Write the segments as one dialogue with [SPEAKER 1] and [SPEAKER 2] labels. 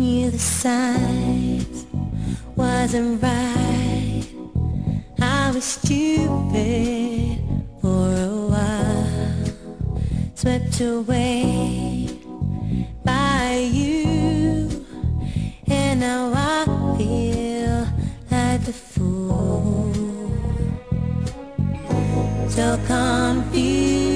[SPEAKER 1] knew the signs wasn't right. I was stupid for a while, swept away by you, and now I feel like a fool. So confused.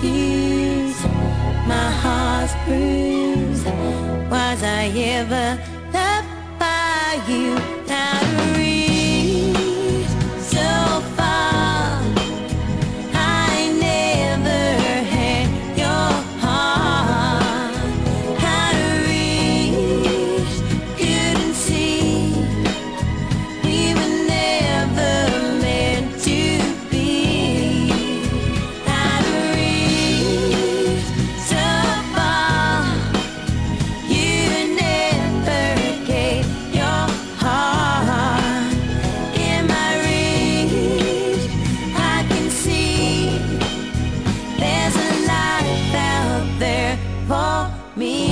[SPEAKER 1] confused. My heart's bruised. Was I ever loved by you? me